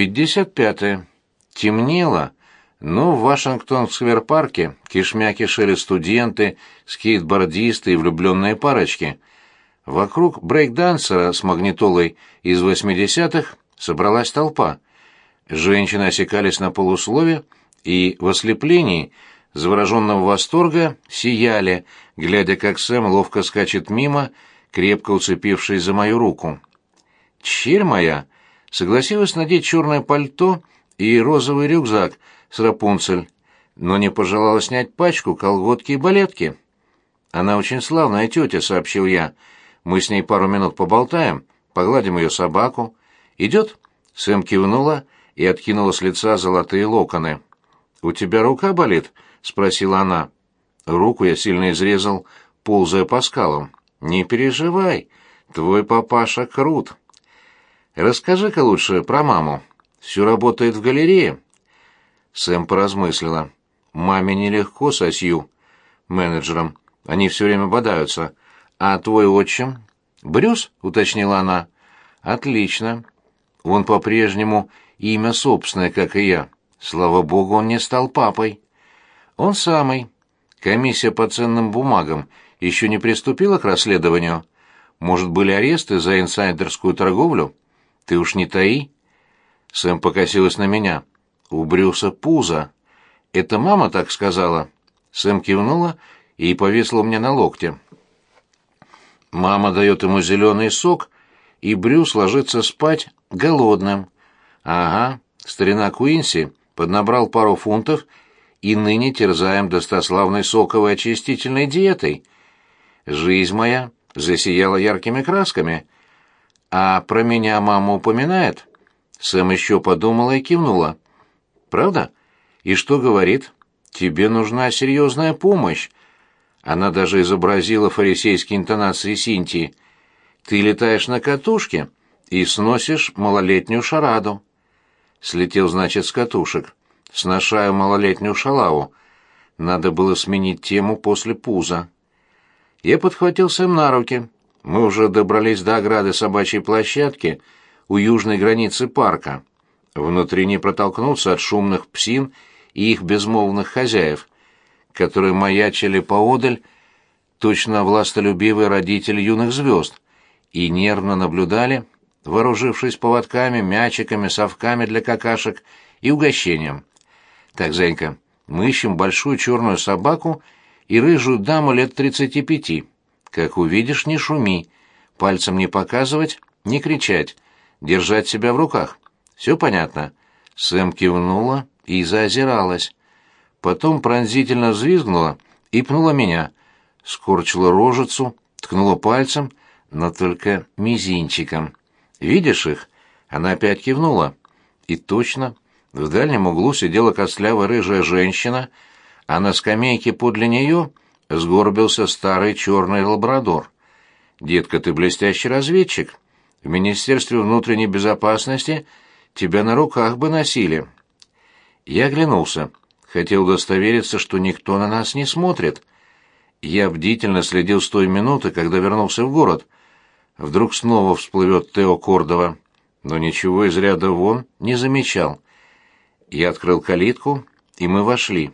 Пятьдесят пятое. Темнело, но в Вашингтон-сквер-парке кишмя кишели студенты, скейтбордисты и влюбленные парочки. Вокруг брейк-дансера с магнитолой из восьмидесятых собралась толпа. Женщины осекались на полуслове и в ослеплении, завороженного восторга, сияли, глядя, как Сэм ловко скачет мимо, крепко уцепившись за мою руку. Черь моя согласилась надеть черное пальто и розовый рюкзак с Рапунцель, но не пожелала снять пачку, колготки и балетки. «Она очень славная тетя», — сообщил я. «Мы с ней пару минут поболтаем, погладим ее собаку. Идет?» Сэм кивнула и откинула с лица золотые локоны. «У тебя рука болит?» — спросила она. Руку я сильно изрезал, ползая по скалам. «Не переживай, твой папаша крут». «Расскажи-ка лучше про маму. Все работает в галерее?» Сэм поразмыслила. «Маме нелегко со Сью, менеджером. Они все время бодаются. А твой отчим?» «Брюс?» — уточнила она. «Отлично. Он по-прежнему имя собственное, как и я. Слава богу, он не стал папой». «Он самый. Комиссия по ценным бумагам еще не приступила к расследованию. Может, были аресты за инсайдерскую торговлю? Ты уж не таи?» Сэм покосилась на меня. «У Брюса пузо». «Это мама так сказала?» Сэм кивнула и повесла мне на локте. Мама дает ему зеленый сок, и Брюс ложится спать голодным. Ага, старина Куинси поднабрал пару фунтов и ныне терзаем достославной соковой очистительной диетой. Жизнь моя засияла яркими красками. А про меня мама упоминает? Сэм еще подумала и кивнула. Правда? И что говорит? Тебе нужна серьезная помощь. Она даже изобразила фарисейские интонации Синтии. Ты летаешь на катушке и сносишь малолетнюю шараду. Слетел, значит, с катушек. Сношаю малолетнюю шалаву. Надо было сменить тему после пуза. Я подхватил Сэм на руки. Мы уже добрались до ограды собачьей площадки у южной границы парка. Внутри не протолкнуться от шумных псин и их безмолвных хозяев, которые маячили поодаль, точно властолюбивые родители юных звезд, и нервно наблюдали, вооружившись поводками, мячиками, совками для какашек и угощением. Так, Зенька, мы ищем большую черную собаку и рыжую даму лет тридцати пяти. Как увидишь, не шуми, пальцем не показывать, не кричать, держать себя в руках. Все понятно?» Сэм кивнула и заозиралась. Потом пронзительно взвизгнула и пнула меня. Скорчила рожицу, ткнула пальцем, но только мизинчиком. «Видишь их?» Она опять кивнула. И точно, в дальнем углу сидела костлявая рыжая женщина, а на скамейке подле нее сгорбился старый черный лабрадор. «Детка, ты блестящий разведчик. В Министерстве внутренней безопасности тебя на руках бы носили». Я оглянулся. Хотел удостовериться, что никто на нас не смотрит. Я бдительно следил с той минуты, когда вернулся в город. Вдруг снова всплывет Тео Кордова. Но ничего из ряда вон не замечал. Я открыл калитку, и мы вошли.